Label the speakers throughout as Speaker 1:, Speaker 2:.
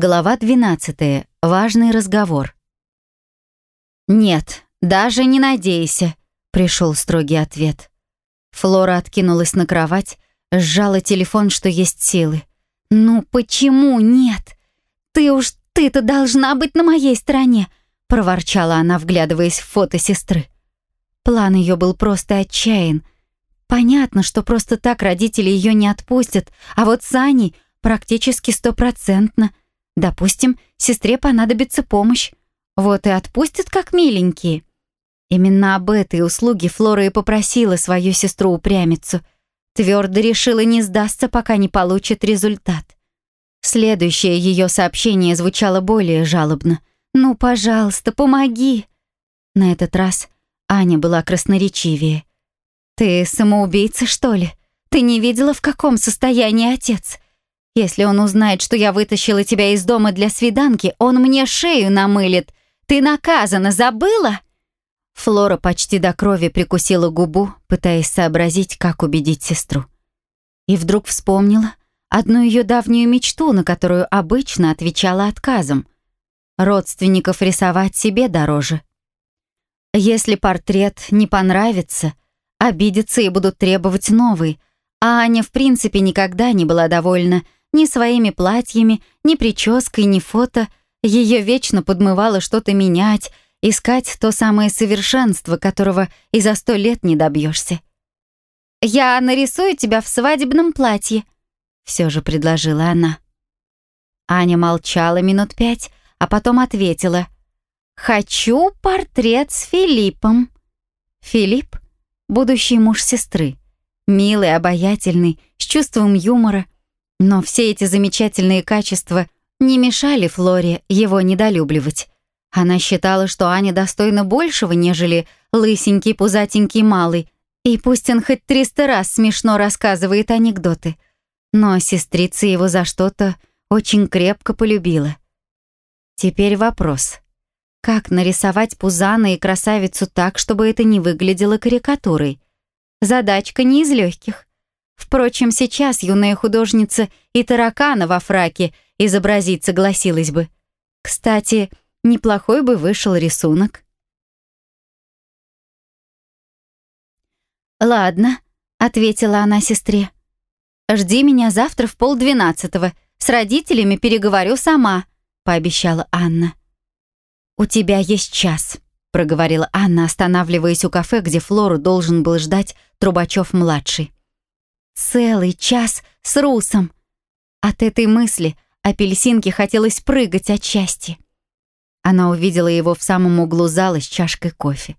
Speaker 1: Глава 12. Важный разговор. «Нет, даже не надейся», — пришел строгий ответ. Флора откинулась на кровать, сжала телефон, что есть силы. «Ну почему нет? Ты уж ты-то должна быть на моей стороне», — проворчала она, вглядываясь в фото сестры. План ее был просто отчаян. Понятно, что просто так родители ее не отпустят, а вот с Аней практически стопроцентно — Допустим, сестре понадобится помощь. Вот и отпустят как миленькие. Именно об этой услуге Флора и попросила свою сестру-упрямицу. Твердо решила не сдастся, пока не получит результат. Следующее ее сообщение звучало более жалобно. «Ну, пожалуйста, помоги!» На этот раз Аня была красноречивее. «Ты самоубийца, что ли? Ты не видела, в каком состоянии отец? Если он узнает, что я вытащила тебя из дома для свиданки, он мне шею намылит. Ты наказана, забыла?» Флора почти до крови прикусила губу, пытаясь сообразить, как убедить сестру. И вдруг вспомнила одну ее давнюю мечту, на которую обычно отвечала отказом. Родственников рисовать себе дороже. Если портрет не понравится, обидятся и будут требовать новый, а Аня в принципе никогда не была довольна ни своими платьями, ни прической, ни фото. Ее вечно подмывало что-то менять, искать то самое совершенство, которого и за сто лет не добьешься. «Я нарисую тебя в свадебном платье», — все же предложила она. Аня молчала минут пять, а потом ответила. «Хочу портрет с Филиппом». Филипп — будущий муж сестры. Милый, обаятельный, с чувством юмора — но все эти замечательные качества не мешали Флоре его недолюбливать. Она считала, что Аня достойна большего, нежели лысенький, пузатенький малый, и пусть он хоть триста раз смешно рассказывает анекдоты. Но сестрица его за что-то очень крепко полюбила. Теперь вопрос. Как нарисовать Пузана и красавицу так, чтобы это не выглядело карикатурой? Задачка не из легких. Впрочем, сейчас юная художница и таракана во фраке изобразить согласилась бы. Кстати, неплохой бы вышел рисунок. «Ладно», — ответила она сестре. «Жди меня завтра в полдвенадцатого. С родителями переговорю сама», — пообещала Анна. «У тебя есть час», — проговорила Анна, останавливаясь у кафе, где Флору должен был ждать Трубачев-младший. Целый час с Русом. От этой мысли апельсинке хотелось прыгать от счастья. Она увидела его в самом углу зала с чашкой кофе.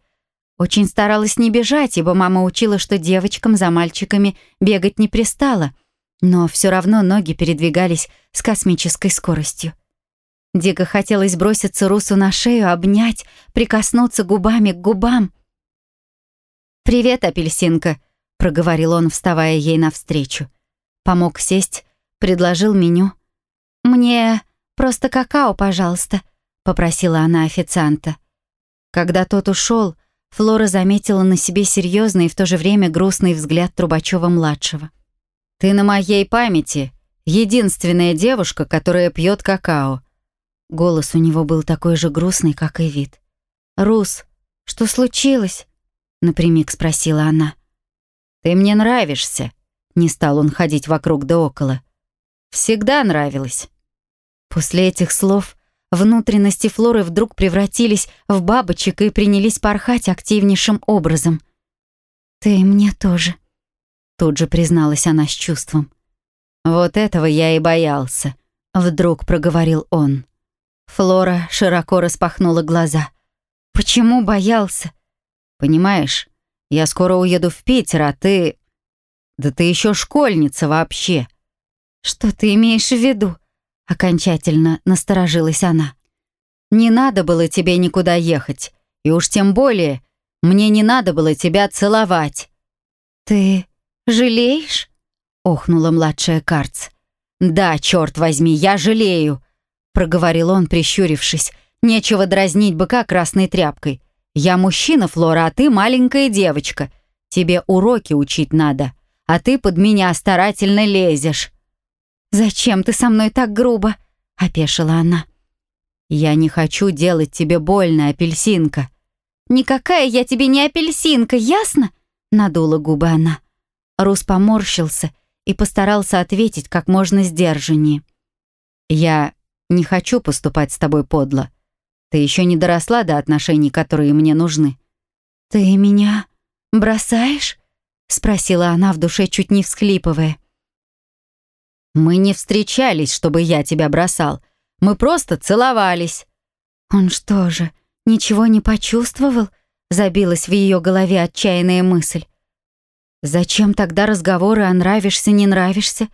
Speaker 1: Очень старалась не бежать, ибо мама учила, что девочкам за мальчиками бегать не пристало, но все равно ноги передвигались с космической скоростью. Дико хотелось броситься Русу на шею, обнять, прикоснуться губами к губам. «Привет, апельсинка», проговорил он, вставая ей навстречу. Помог сесть, предложил меню. «Мне просто какао, пожалуйста», — попросила она официанта. Когда тот ушел, Флора заметила на себе серьезный и в то же время грустный взгляд Трубачева-младшего. «Ты на моей памяти единственная девушка, которая пьет какао». Голос у него был такой же грустный, как и вид. «Рус, что случилось?» — напрямик спросила она. «Ты мне нравишься», — не стал он ходить вокруг да около. «Всегда нравилось». После этих слов внутренности Флоры вдруг превратились в бабочек и принялись порхать активнейшим образом. «Ты мне тоже», — тут же призналась она с чувством. «Вот этого я и боялся», — вдруг проговорил он. Флора широко распахнула глаза. «Почему боялся?» «Понимаешь, я скоро уеду в Питер, а ты... Да ты еще школьница вообще. Что ты имеешь в виду? Окончательно насторожилась она. Не надо было тебе никуда ехать. И уж тем более, мне не надо было тебя целовать. Ты жалеешь? Охнула младшая Карц. Да, черт возьми, я жалею, проговорил он, прищурившись. Нечего дразнить быка красной тряпкой. Я мужчина, Флора, а ты маленькая девочка. Тебе уроки учить надо, а ты под меня старательно лезешь». «Зачем ты со мной так грубо?» опешила она.
Speaker 2: «Я не хочу делать тебе больно, апельсинка».
Speaker 1: «Никакая я тебе не апельсинка, ясно?» Надула губы она. Рус поморщился и постарался ответить как можно сдержаннее.
Speaker 2: «Я не хочу поступать с тобой подло. Ты еще не доросла до отношений, которые мне нужны».
Speaker 1: «Ты меня бросаешь?» — спросила она в душе, чуть не всхлипывая.
Speaker 2: «Мы не встречались, чтобы я тебя бросал. Мы просто целовались».
Speaker 1: «Он что же, ничего не почувствовал?» — забилась в ее голове отчаянная мысль. «Зачем тогда разговоры о нравишься, не нравишься?»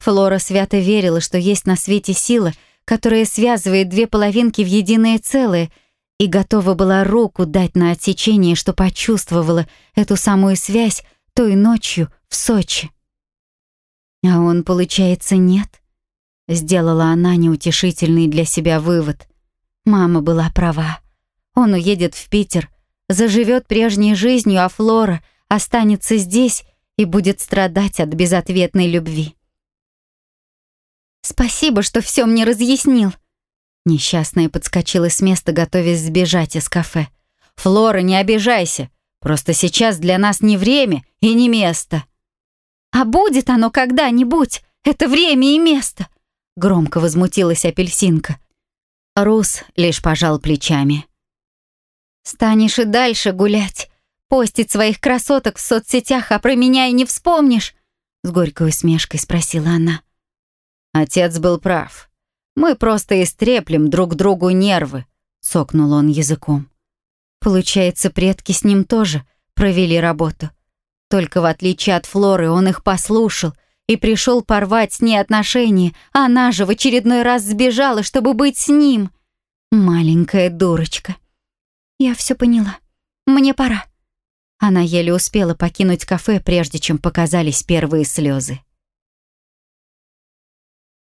Speaker 1: Флора свято верила, что есть на свете сила, которая связывает две половинки в единое целое, и готова была руку дать на отсечение, что почувствовала эту самую связь той ночью в Сочи. А он, получается, нет? Сделала она неутешительный для себя вывод. Мама была права. Он уедет в Питер, заживет прежней жизнью, а Флора останется здесь и будет страдать от безответной любви. «Спасибо, что все мне разъяснил». Несчастная подскочила с места, готовясь сбежать из кафе.
Speaker 2: «Флора, не обижайся. Просто сейчас для нас не время и не место».
Speaker 1: «А будет оно когда-нибудь? Это время и место!» Громко возмутилась апельсинка.
Speaker 2: Рус лишь пожал плечами.
Speaker 1: «Станешь и дальше гулять, постить своих красоток в соцсетях, а про меня и не вспомнишь?» С горькой усмешкой спросила она.
Speaker 2: Отец был прав. Мы просто истреплем друг другу нервы, цокнул он языком.
Speaker 1: Получается, предки с ним тоже провели работу. Только в отличие от Флоры он их послушал и пришел порвать с ней отношения, а она же в очередной раз сбежала, чтобы быть с ним. Маленькая дурочка. Я все поняла. Мне пора. Она еле успела покинуть кафе, прежде чем показались первые слезы.